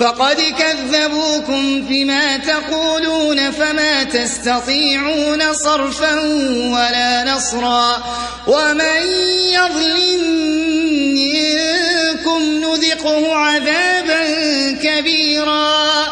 فقد كذبوكم فيما تقولون فما تستطيعون صرفا ولا نصرا ومن يظلم منكم نذقه عذابا كبيرا